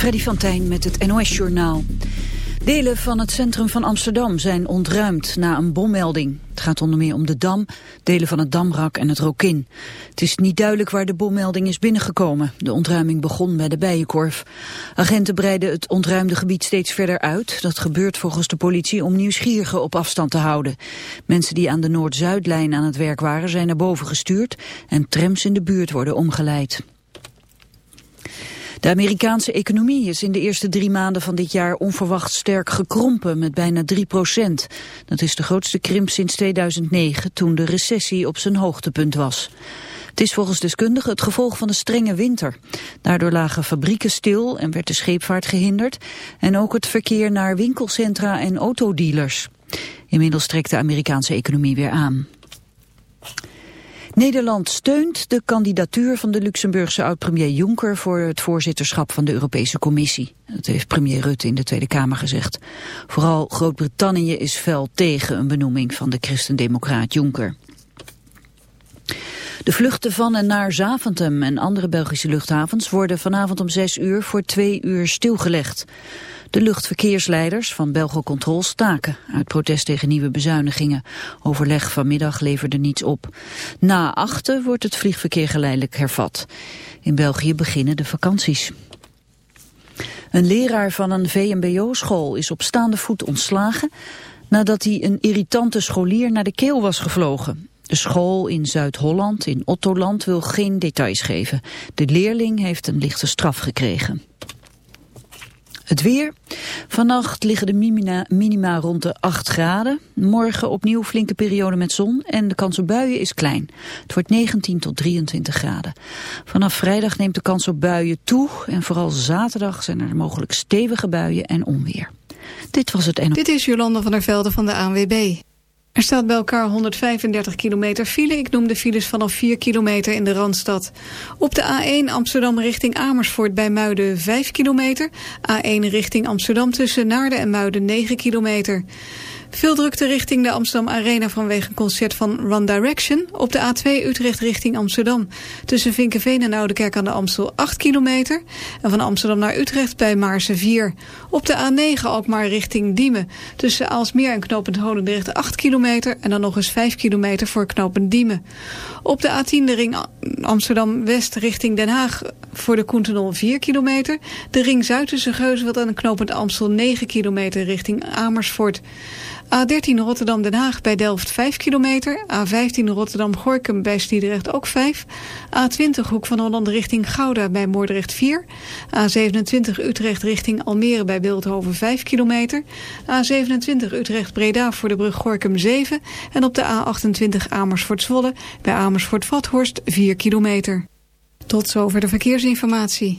Freddy van Tijn met het NOS-journaal. Delen van het centrum van Amsterdam zijn ontruimd na een bommelding. Het gaat onder meer om de Dam, delen van het Damrak en het Rokin. Het is niet duidelijk waar de bommelding is binnengekomen. De ontruiming begon bij de Bijenkorf. Agenten breiden het ontruimde gebied steeds verder uit. Dat gebeurt volgens de politie om nieuwsgierigen op afstand te houden. Mensen die aan de Noord-Zuidlijn aan het werk waren zijn naar boven gestuurd... en trams in de buurt worden omgeleid. De Amerikaanse economie is in de eerste drie maanden van dit jaar onverwacht sterk gekrompen met bijna 3 procent. Dat is de grootste krimp sinds 2009 toen de recessie op zijn hoogtepunt was. Het is volgens deskundigen het gevolg van een strenge winter. Daardoor lagen fabrieken stil en werd de scheepvaart gehinderd en ook het verkeer naar winkelcentra en autodealers. Inmiddels trekt de Amerikaanse economie weer aan. Nederland steunt de kandidatuur van de Luxemburgse oud-premier Juncker voor het voorzitterschap van de Europese Commissie. Dat heeft premier Rutte in de Tweede Kamer gezegd. Vooral Groot-Brittannië is fel tegen een benoeming van de christendemocraat Juncker. De vluchten van en naar Zaventem en andere Belgische luchthavens worden vanavond om zes uur voor twee uur stilgelegd. De luchtverkeersleiders van Belgocontrol staken uit protest tegen nieuwe bezuinigingen. Overleg vanmiddag leverde niets op. Na achten wordt het vliegverkeer geleidelijk hervat. In België beginnen de vakanties. Een leraar van een VMBO-school is op staande voet ontslagen nadat hij een irritante scholier naar de keel was gevlogen. De school in Zuid-Holland, in Ottoland, wil geen details geven. De leerling heeft een lichte straf gekregen. Het weer. Vannacht liggen de minima, minima, rond de 8 graden. Morgen opnieuw flinke periode met zon en de kans op buien is klein. Het wordt 19 tot 23 graden. Vanaf vrijdag neemt de kans op buien toe en vooral zaterdag zijn er mogelijk stevige buien en onweer. Dit was het NO. Dit is Jolanda van der Velde van de ANWB. Er staat bij elkaar 135 kilometer file. Ik noem de files vanaf 4 kilometer in de Randstad. Op de A1 Amsterdam richting Amersfoort bij Muiden 5 kilometer. A1 richting Amsterdam tussen Naarden en Muiden 9 kilometer. Veel drukte richting de Amsterdam Arena vanwege een concert van One Direction. Op de A2 Utrecht richting Amsterdam. Tussen Vinkenveen en Oudekerk aan de Amstel 8 kilometer. En van Amsterdam naar Utrecht bij Maarse 4. Op de A9 Alkmaar richting Diemen. Tussen Aalsmeer en Knopend Holendrecht 8 kilometer. En dan nog eens 5 kilometer voor Knopend Diemen. Op de A10 de ring Amsterdam-West richting Den Haag voor de Koentenol 4 kilometer. De ring Zuid tussen Geusveld en Knopend Amstel 9 kilometer richting Amersfoort. A13 Rotterdam-Den Haag bij Delft 5 kilometer. A15 Rotterdam-Gorkum bij Sliedrecht ook 5. A20 Hoek van Holland richting Gouda bij Moordrecht 4. A27 Utrecht richting Almere bij Beeldhoven 5 kilometer. A27 Utrecht-Breda voor de brug Gorkum 7. En op de A28 Amersfoort-Zwolle bij Amersfoort-Vathorst 4 kilometer. Tot zover de verkeersinformatie.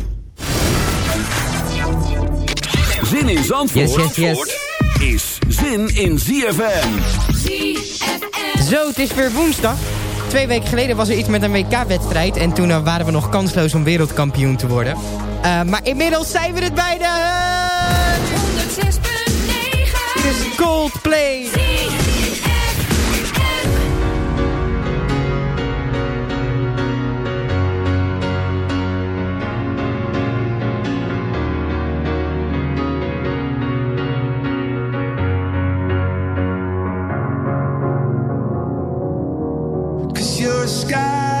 in Zandvoort, Yes, yes, yes. is zin in ZFM. Zo, het is weer woensdag. Twee weken geleden was er iets met een WK-wedstrijd. En toen eh, waren we nog kansloos om wereldkampioen te worden. Eh, maar inmiddels zijn we het bijna. 106.9 Dit is Coldplay. Cause you're a sky,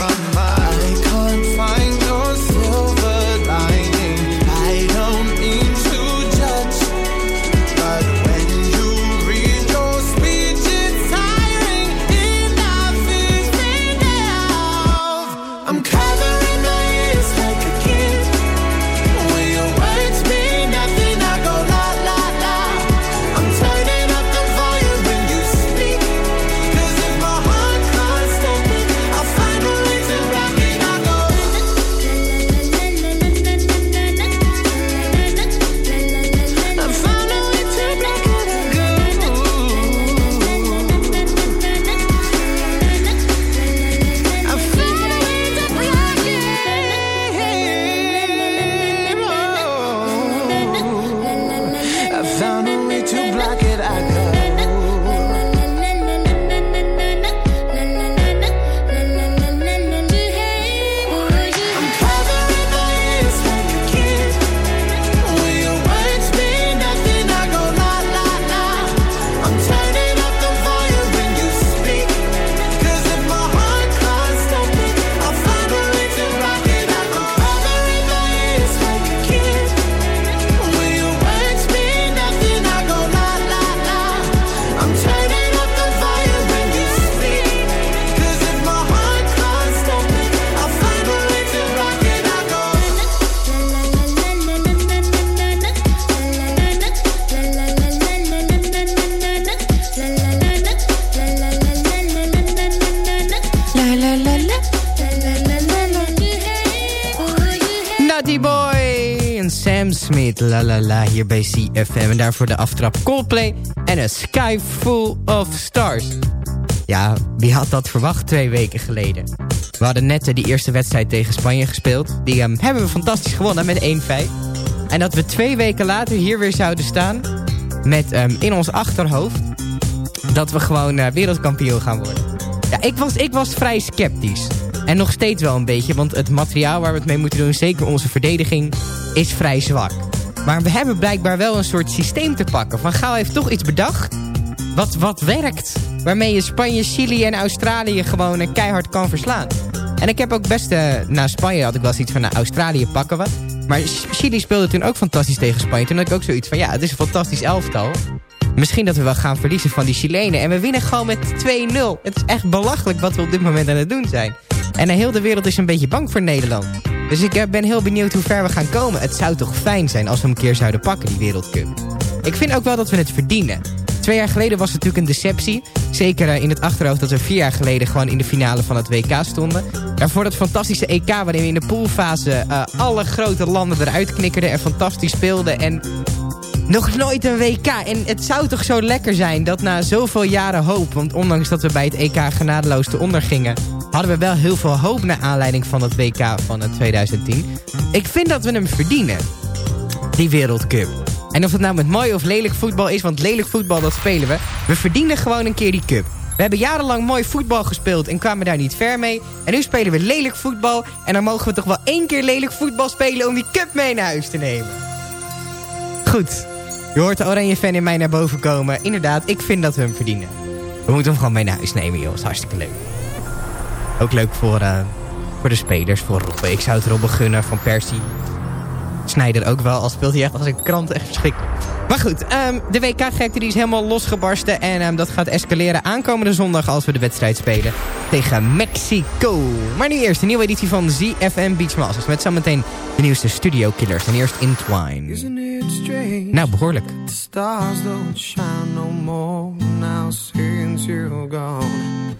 Smith, la la la, hier bij CFM. En daarvoor de aftrap Coldplay en A Sky Full of Stars. Ja, wie had dat verwacht twee weken geleden? We hadden net eh, die eerste wedstrijd tegen Spanje gespeeld. Die ehm, hebben we fantastisch gewonnen met 1-5. En dat we twee weken later hier weer zouden staan... met ehm, in ons achterhoofd... dat we gewoon eh, wereldkampioen gaan worden. Ja, ik was, ik was vrij sceptisch. En nog steeds wel een beetje, want het materiaal waar we het mee moeten doen... zeker onze verdediging, is vrij zwak. Maar we hebben blijkbaar wel een soort systeem te pakken. Van Gaal heeft toch iets bedacht wat, wat werkt. Waarmee je Spanje, Chili en Australië gewoon eh, keihard kan verslaan. En ik heb ook best... eh, na Spanje had ik wel zoiets van, nou, Australië pakken we. Maar Chili speelde toen ook fantastisch tegen Spanje. Toen had ik ook zoiets van, ja, het is een fantastisch elftal. Misschien dat we wel gaan verliezen van die Chilenen. En we winnen gewoon met 2-0. Het is echt belachelijk wat we op dit moment aan het doen zijn. En de hele wereld is een beetje bang voor Nederland. Dus ik eh, ben heel benieuwd hoe ver we gaan komen. Het zou toch fijn zijn als we hem een keer zouden pakken, die wereldcup. Ik vind ook wel dat we het verdienen. Twee jaar geleden was het natuurlijk een deceptie. Zeker eh, in het achterhoofd dat we vier jaar geleden gewoon in de finale van het WK stonden. Daarvoor dat fantastische EK waarin we in de poolfase eh, alle grote landen eruit knikkerden en fantastisch speelden. En nog nooit een WK. En het zou toch zo lekker zijn dat na zoveel jaren hoop... want ondanks dat we bij het EK genadeloos te onder gingen... hadden we wel heel veel hoop naar aanleiding van het WK van het 2010. Ik vind dat we hem verdienen. Die wereldcup. En of het nou met mooi of lelijk voetbal is... want lelijk voetbal, dat spelen we. We verdienen gewoon een keer die cup. We hebben jarenlang mooi voetbal gespeeld en kwamen daar niet ver mee. En nu spelen we lelijk voetbal. En dan mogen we toch wel één keer lelijk voetbal spelen... om die cup mee naar huis te nemen. Goed. Je hoort de oranje fan in mij naar boven komen. Inderdaad, ik vind dat we hem verdienen. We moeten hem gewoon mee naar huis nemen, joh. hartstikke leuk. Ook leuk voor, eh, voor de spelers, voor Robben. Ik zou het Robben gunnen van Persie. Snijder ook wel, al speelt hij echt als een krant. Echt verschrikkelijk. Maar goed, ehm, de WK-gekte die is helemaal losgebarsten. En ehm, dat gaat escaleren aankomende zondag als we de wedstrijd spelen tegen Mexico. Maar nu eerst een nieuwe editie van ZFM Beach Masters. Met zometeen de nieuwste Studio Killers. En eerst Entwine. Isn't it strange? Nou, behoorlijk. The stars don't shine no more now since you're gone.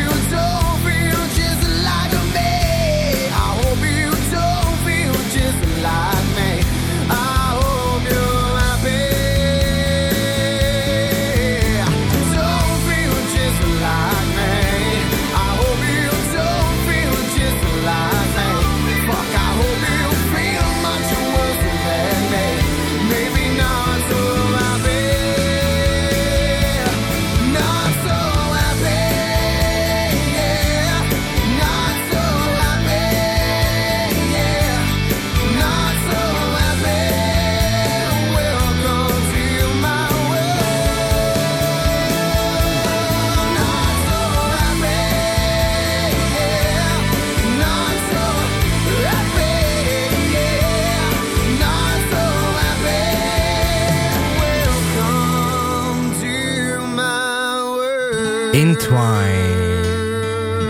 world. Entwine.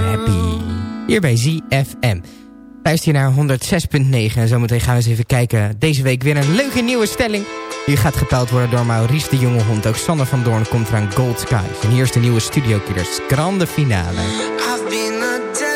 Happy. Hier bij ZFM. Luister je naar 106.9 en zometeen gaan we eens even kijken. Deze week weer een leuke nieuwe stelling. Die gaat gepeld worden door Maurice de Jonge Hond. Ook Sander van Doorn komt eraan Gold Skies. En hier is de nieuwe Studio Killers. Grande finale. I've been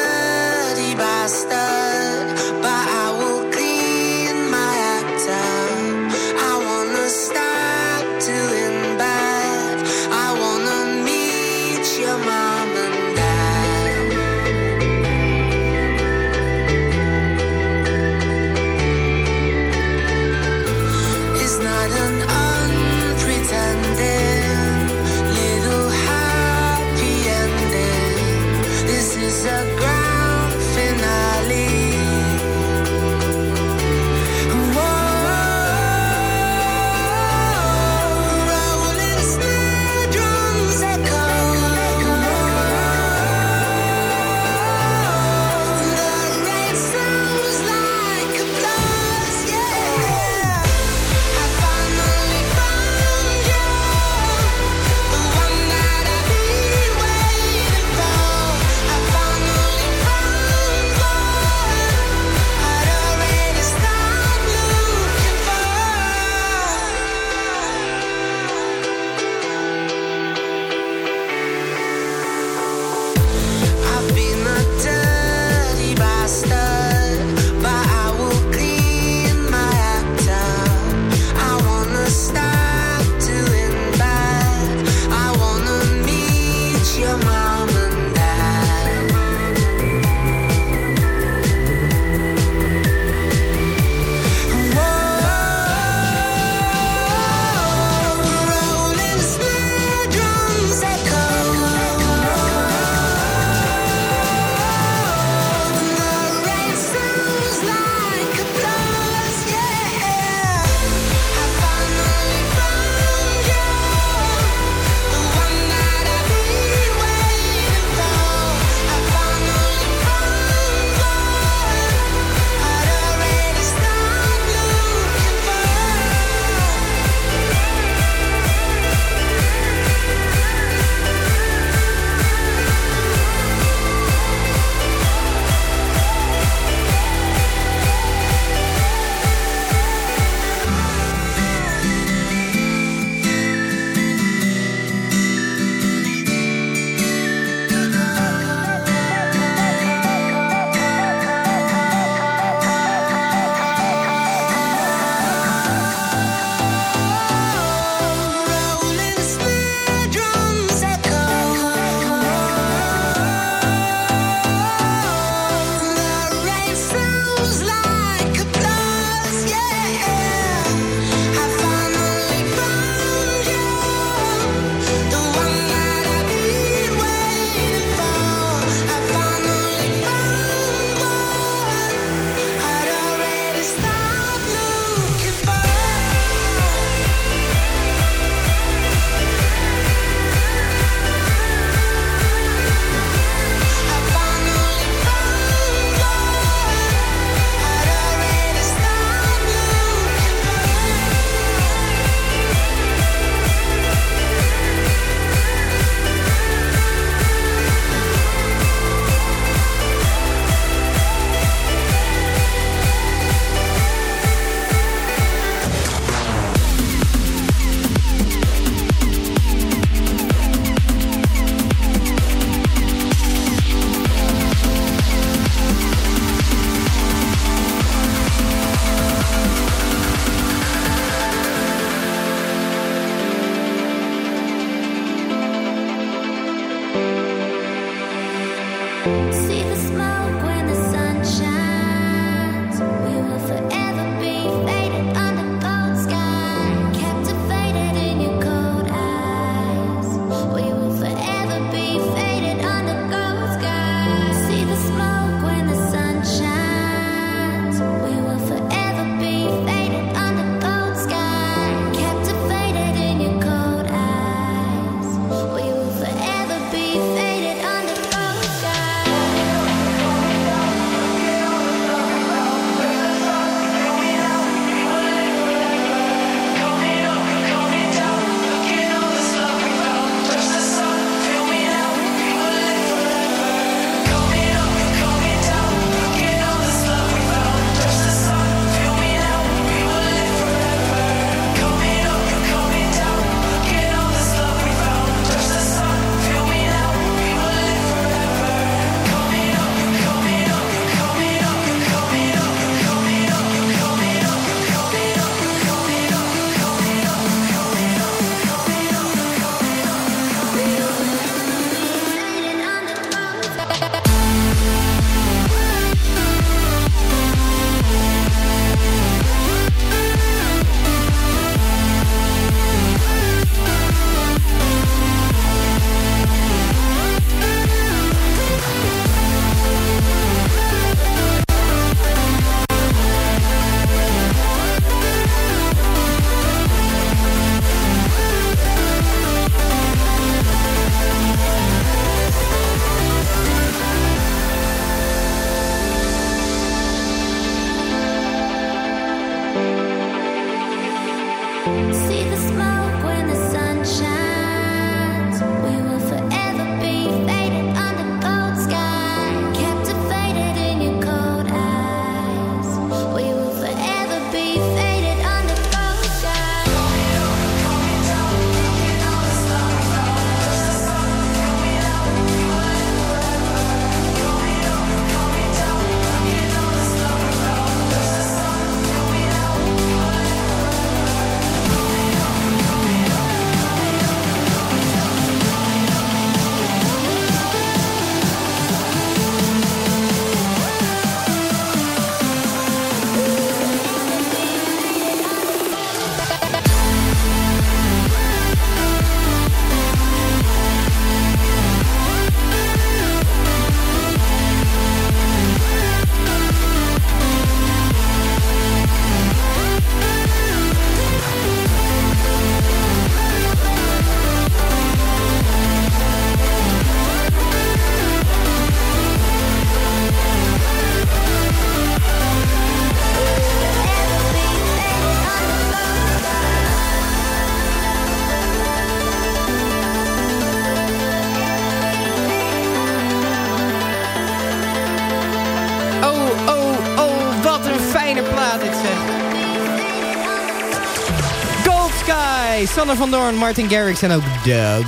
Sander van Doorn, Martin Garrix en ook Dogs.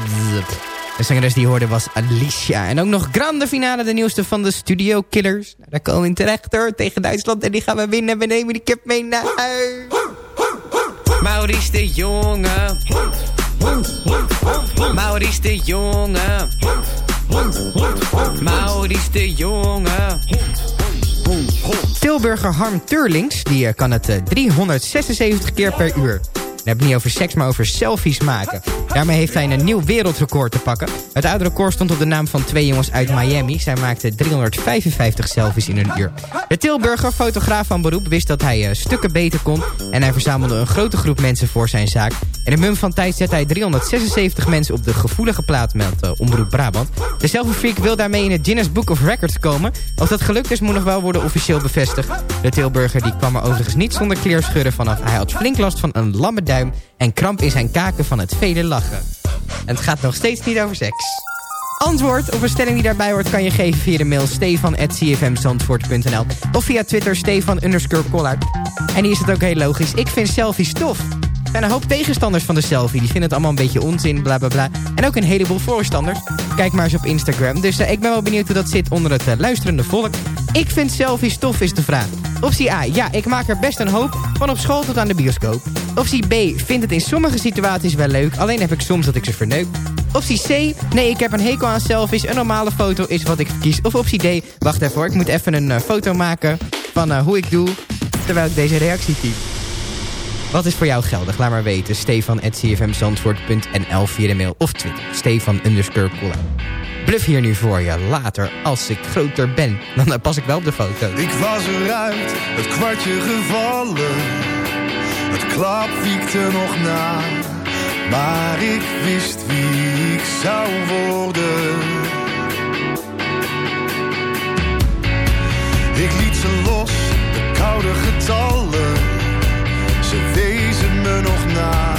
De zangeres die hoorde was Alicia. En ook nog grande finale, de nieuwste van de Studio Killers. Nou, daar komen we in terecht hoor, tegen Duitsland. En die gaan we winnen. We nemen die kip mee naar huis. Maurice de Jonge. Maurice de Jonge. Maurice de Jonge. Tilburger Harm Turlings die eh, kan het eh, 376 keer per uur. Heb ik niet over seks, maar over selfies maken. Daarmee heeft hij een nieuw wereldrecord te pakken. Het oude record stond op de naam van twee jongens uit Miami. Zij maakten 355 selfies in een uur. De Tilburger, fotograaf van beroep, wist dat hij eh, stukken beter kon. En hij verzamelde een grote groep mensen voor zijn zaak. In een mum van tijd zette hij 376 mensen op de gevoelige plaat, meldt uh, Omroep Brabant. De selfie-freak wil daarmee in het Guinness Book of Records komen. Of dat gelukt is, moet nog wel worden officieel bevestigd. De Tilburger die kwam er overigens niet zonder kleerscheuren vanaf. Hij had flink last van een lamme duim en kramp in zijn kaken van het vele lachen. En het gaat nog steeds niet over seks. Antwoord op een stelling die daarbij hoort kan je geven via de mail stefan.cfmzandvoort.nl of via Twitter stefan underscore Collard. En hier is het ook heel logisch. Ik vind selfies tof. Er zijn een hoop tegenstanders van de selfie. Die vinden het allemaal een beetje onzin, bla bla bla. En ook een heleboel voorstanders. Kijk maar eens op Instagram. Dus uh, ik ben wel benieuwd hoe dat zit onder het uh, luisterende volk. Ik vind selfies tof is de vraag. Optie A. Ja, ik maak er best een hoop. Van op school tot aan de bioscoop. Optie B. Vind het in sommige situaties wel leuk. Alleen heb ik soms dat ik ze verneuk. Optie C. Nee, ik heb een hekel aan selfies. Een normale foto is wat ik kies. Of optie D. Wacht even hoor. Ik moet even een uh, foto maken van hoe ik doe. Terwijl ik deze reactie typ. Wat is voor jou geldig? Laat maar weten. Stefan.cfmzandvoort.nl via de mail of Twitter. Stefan underscore Bluff hier nu voor je. Later, als ik groter ben, dan pas ik wel op de foto. Ik was eruit, het kwartje gevallen. Het klap wiekte nog na. Maar ik wist wie ik zou worden. Ik liet ze los, de koude getallen. Ze wezen me nog na.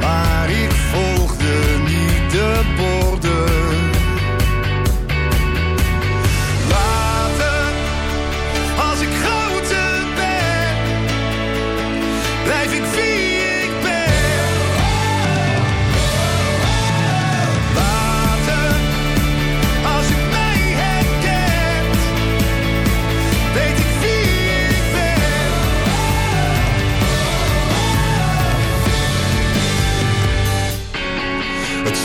Maar ik volgde niet de borden.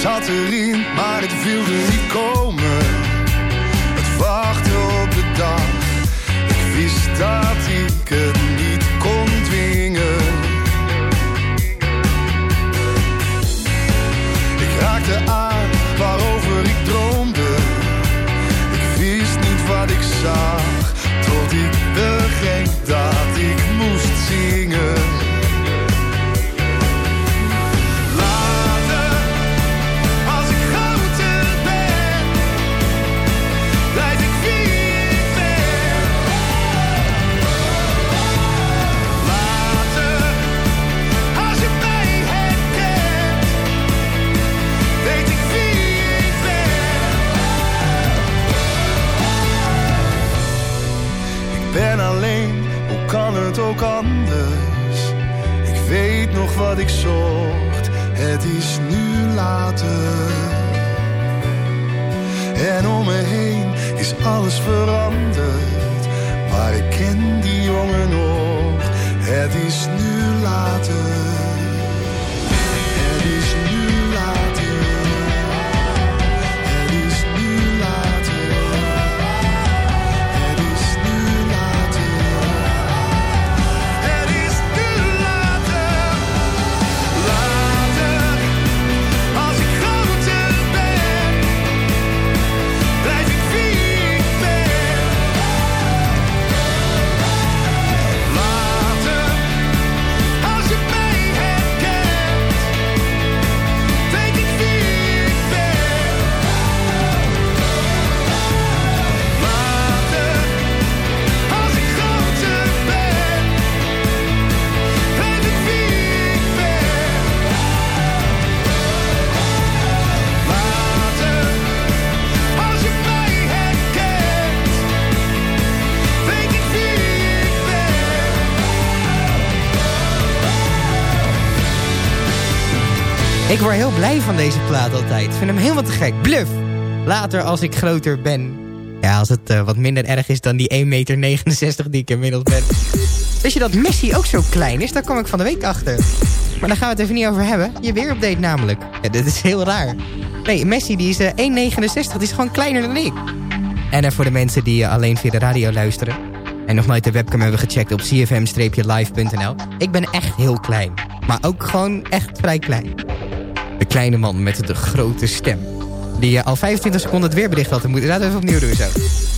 Zat erin, maar het wilde niet komen. Het wachten op de dag. Ik wist dat ik het word heel blij van deze plaat altijd. Ik vind hem helemaal te gek. Bluff. Later als ik groter ben. Ja, als het eh, wat minder erg is dan die 1,69 meter die ik inmiddels ben. Wist je dat Messi ook zo klein is? Daar kwam ik van de week achter. Maar daar gaan we het even niet over hebben. Je weerupdate namelijk. Ja, dit is heel raar. Nee, Messi die is eh, 1,69. Die is gewoon kleiner dan ik. En eh, voor de mensen die eh, alleen via de radio luisteren... en nog nooit de webcam hebben gecheckt op cfm-live.nl... ik ben echt heel klein. Maar ook gewoon echt vrij klein. De kleine man met de grote stem. Die eh, al 25 seconden het weerbericht had. Moeten laten we even opnieuw doen zo.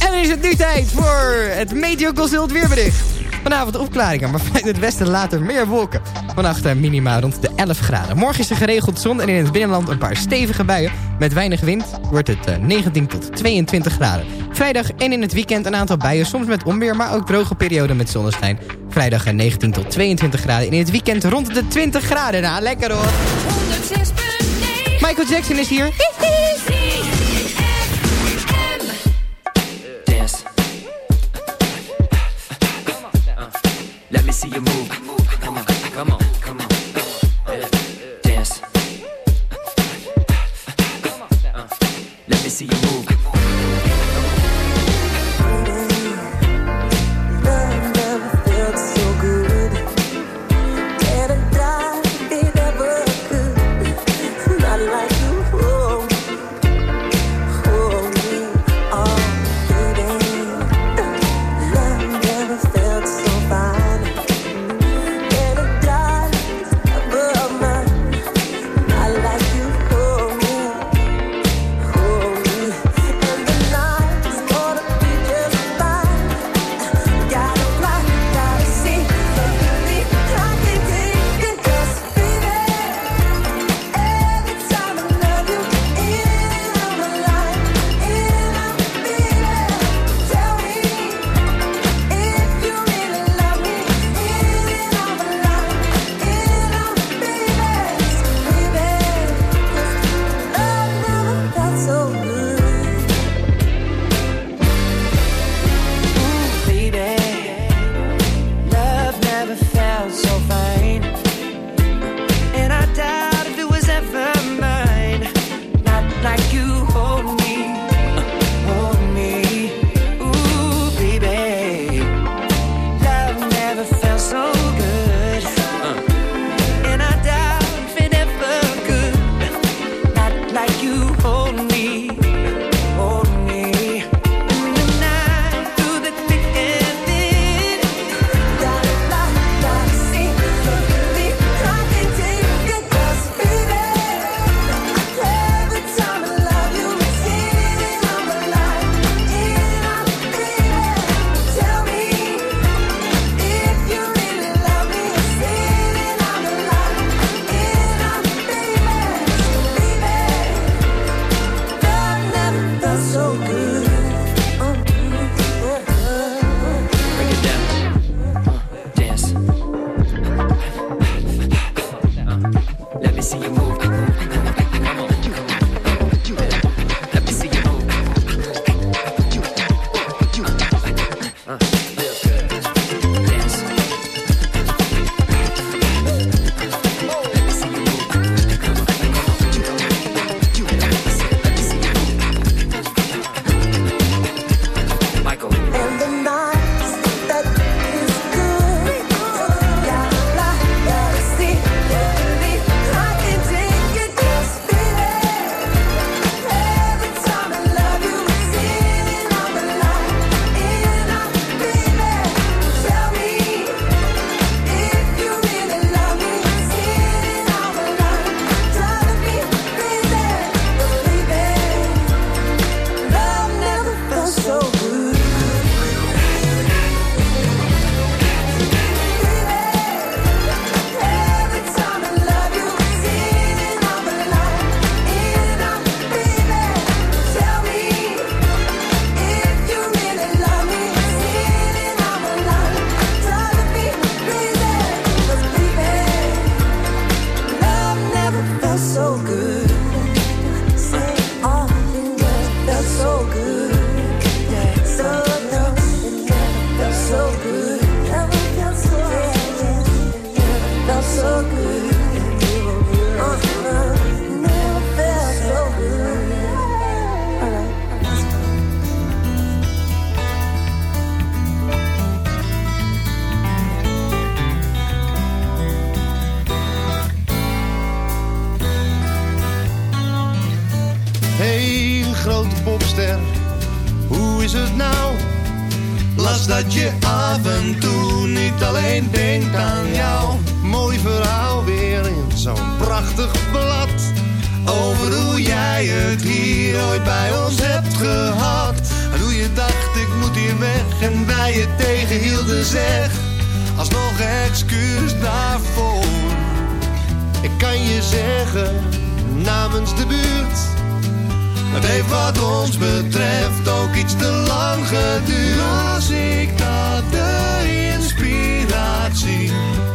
En dan is het nu tijd voor het Meteo Consult weerbericht. Vanavond opklaringen, maar vanuit het westen later meer wolken. Vannacht eh, minima rond de 11 graden. Morgen is er geregeld zon en in het binnenland een paar stevige buien. Met weinig wind wordt het eh, 19 tot 22 graden. Vrijdag en in het weekend een aantal buien, soms met onweer, maar ook droge perioden met zonneschijn. Vrijdag eh, 19 tot 22 graden. In het weekend rond de 20 graden. Nou, lekker hoor. 106.9 Michael Jackson is hier. dance. Let me see you move. Come on, come.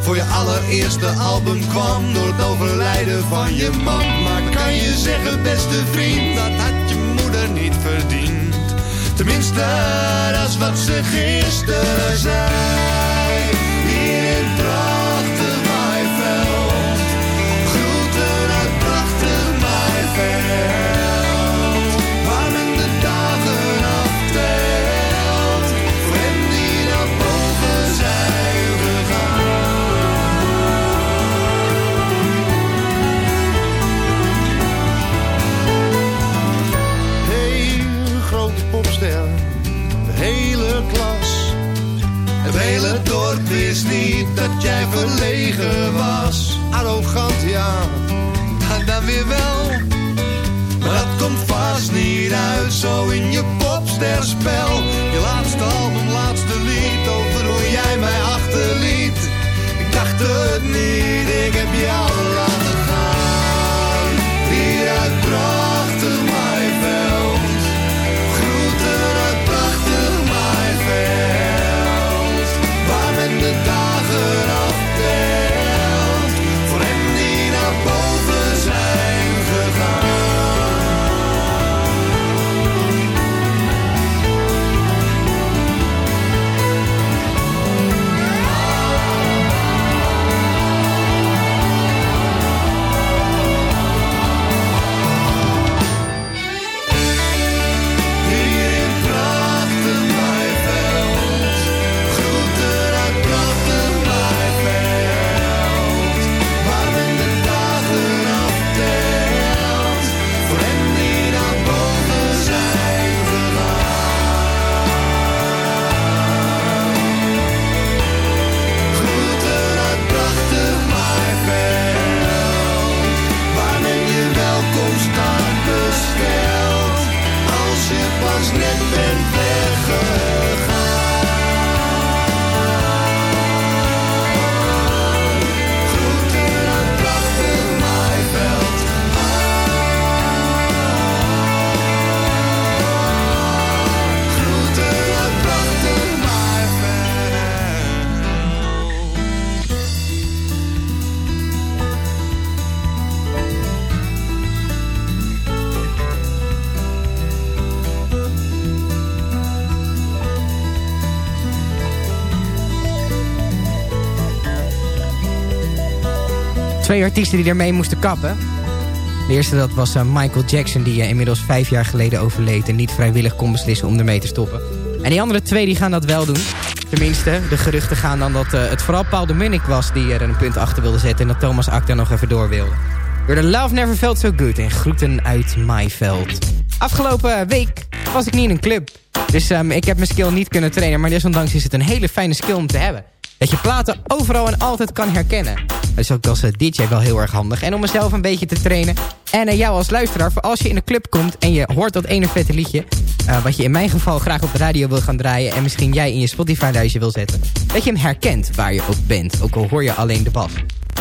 Voor je allereerste album kwam door het overlijden van je man. Maar kan je zeggen, beste vriend, dat had je moeder niet verdiend. Tenminste, dat is wat ze gisteren zei. Dat jij verlegen was. Arrogant, ja, dan, dan weer wel. Maar dat komt vast niet uit, zo in je popsterspel. Je laatste album, laatste lied, over hoe jij mij achterliet. Ik dacht het niet, ik heb jou laten Artiesten die ermee moesten kappen. De eerste dat was eh, Michael Jackson, die eh, inmiddels vijf jaar geleden overleed... en niet vrijwillig kon beslissen om ermee te stoppen. En die andere twee die gaan dat wel doen. Tenminste, de geruchten gaan dan dat eh, het vooral Paul de was... die er een punt achter wilde zetten en dat Thomas Ak daar nog even door wilde. Door de Love Never Felt So Good en groeten uit Maaiveld. Afgelopen week was ik niet in een club. Dus ehm, ik heb mijn skill niet kunnen trainen. Maar desondanks is het een hele fijne skill om te hebben. Dat je platen overal en altijd kan herkennen. Dat is ook als eh, DJ wel heel erg handig. En om mezelf een beetje te trainen. En eh, jou als luisteraar, voor als je in een club komt en je hoort dat ene vette liedje... eh, wat je in mijn geval graag op de radio wil gaan draaien... en misschien jij in je Spotify-lijstje wil zetten... dat je hem herkent waar je ook bent. Ook al hoor je alleen de bas.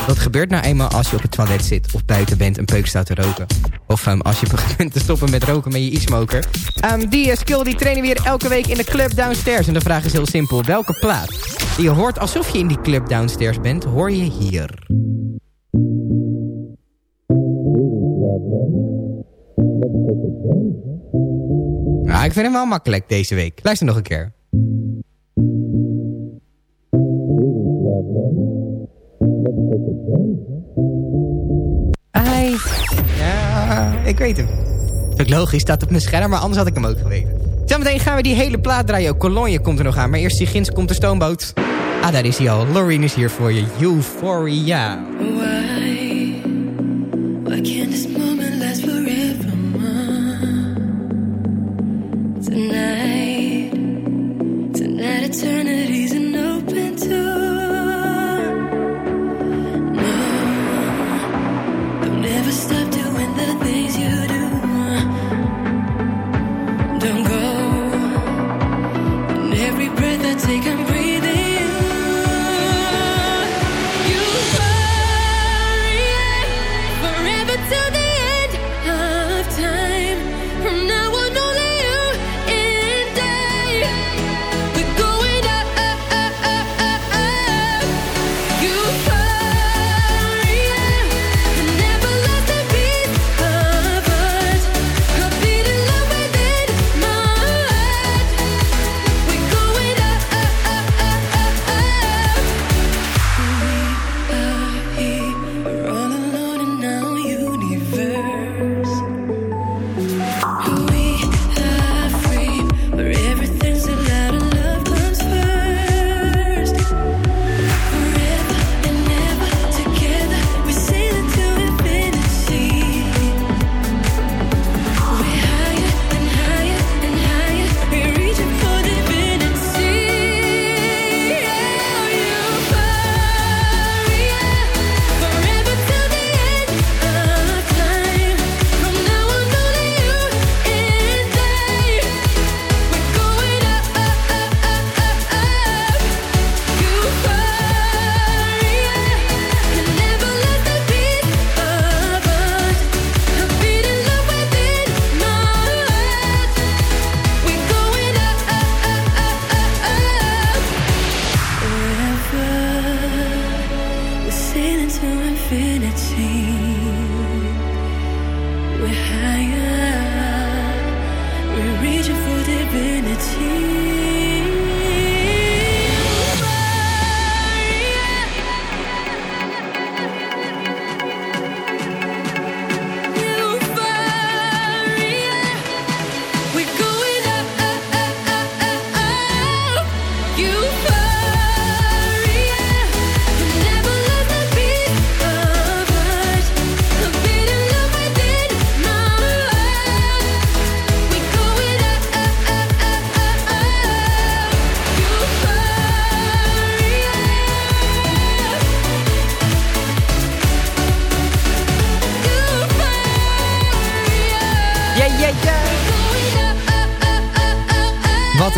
Dat gebeurt nou eenmaal als je op het toilet zit of buiten bent en peuk staat te roken. Of ehm, als je begint te stoppen met roken met je e-smoker. Ehm, die eh, skill die trainen we hier elke week in de club downstairs. En de vraag is heel simpel. Welke plaat die je hoort alsof je in die club downstairs bent, hoor je hier? Nou, ik vind hem wel makkelijk deze week. Luister nog een keer. Ai. Ja, ik weet hem. Dat is ook logisch, staat op mijn scherm, maar anders had ik hem ook geweten. Zometeen gaan we die hele plaat draaien. Cologne komt er nog aan, maar eerst die ginds komt de stoomboot. Ah, daar is hij al. Loreen is hier voor je. Euphoria. Why? Why can't this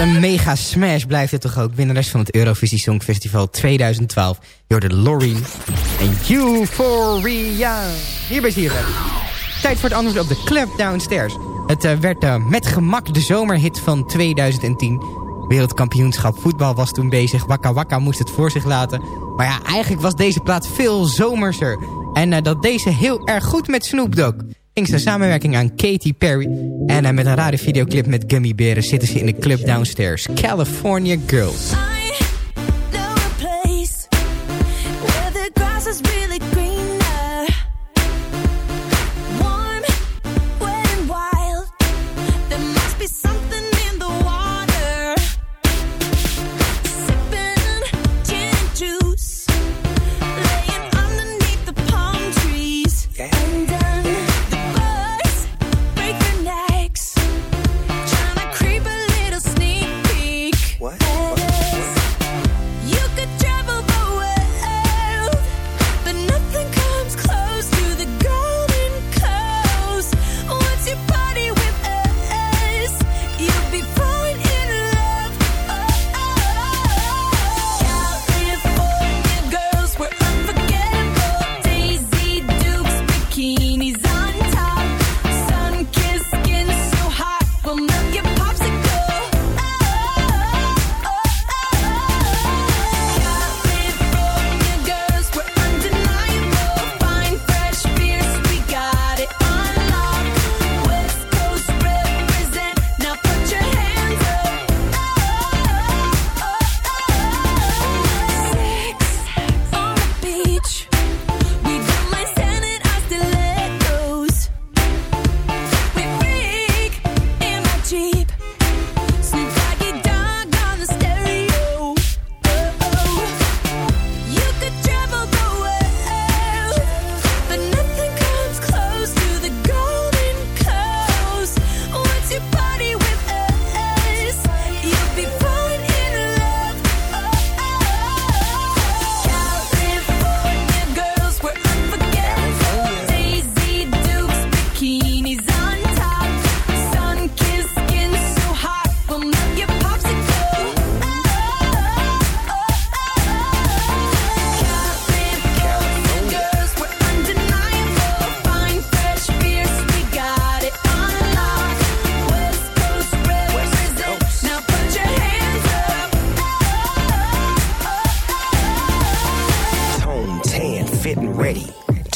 een mega smash blijft het toch ook. Winnares van het Eurovisie Songfestival 2012. Jorde Loreen en Euphoria. Hier bij CFM. Tijd voor het antwoord op de Club Downstairs. Het eh, werd eh, met gemak de zomerhit van 2010. Wereldkampioenschap voetbal was toen bezig. Wakka Wakka moest het voor zich laten. Maar ja, eigenlijk was deze plaat veel zomerser. En eh, dat deze heel erg goed met Snoop Dogg. Ging zijn samenwerking aan Katy Perry. En eh, met een rare videoclip met gummiberen zitten ze in de club downstairs. California Girls.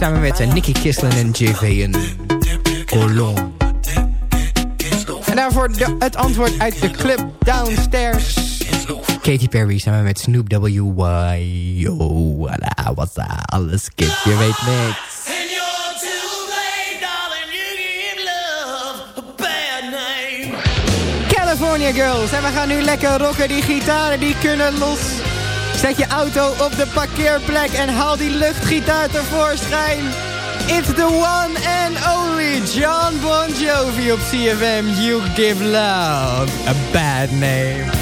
samen met eh, Nicky Kislen en JVN. Colon. En daarvoor het antwoord uit de club Downstairs. Katy Perry samen met Snoop W. Yo, wat eh, alles kip, je weet niks. California Girls. En we gaan nu lekker rocken. Die gitaren die kunnen los. Zet je auto op de parkeerplek en haal die luchtgitaar tevoorschijn. It's the one and only John Bon Jovi op CFM. You give love a bad name.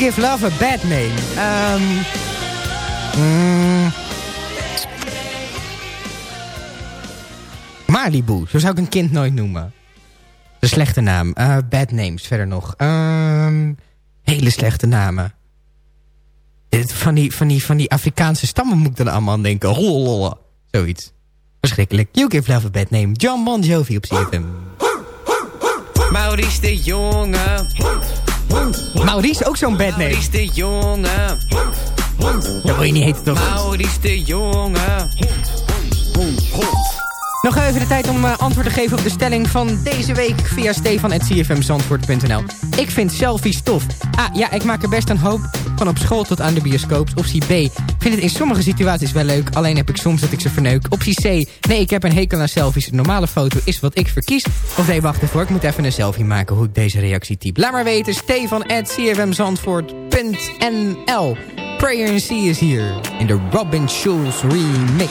Give Love a Bad Name. Ehm mm, Malibu, zo zou ik een kind nooit noemen. Een slechte naam. Eh, bad names, verder nog. Ehm, hele slechte namen. Van die, van, die, van die Afrikaanse stammen moet ik dan allemaal aan denken. Holololo. Zoiets. Verschrikkelijk. You Give Love a Bad Name. John Bon Jovi op CFM. Maurice de Jonge. Maurice, ook zo'n bad name. Maurice de Jonge. Dat wil je niet heten toch? Maurice de Jonge. Nog even de tijd om eh, antwoord te geven op de stelling van deze week via stefan.cfmzandvoort.nl. Ik vind selfies tof. A. Ja, ik maak er best een hoop van op school tot aan de bioscoop. Optie B. Vind het in sommige situaties wel leuk, alleen heb ik soms dat ik ze verneuk. Optie C. Nee, ik heb een hekel aan selfies. Een normale foto is wat ik verkies. Of nee, wacht even, ik moet even een selfie maken hoe ik deze reactie type. Laat maar weten, stefan.cfmzandvoort.nl. Prayer and Sea is hier in de Robin Schulz remix.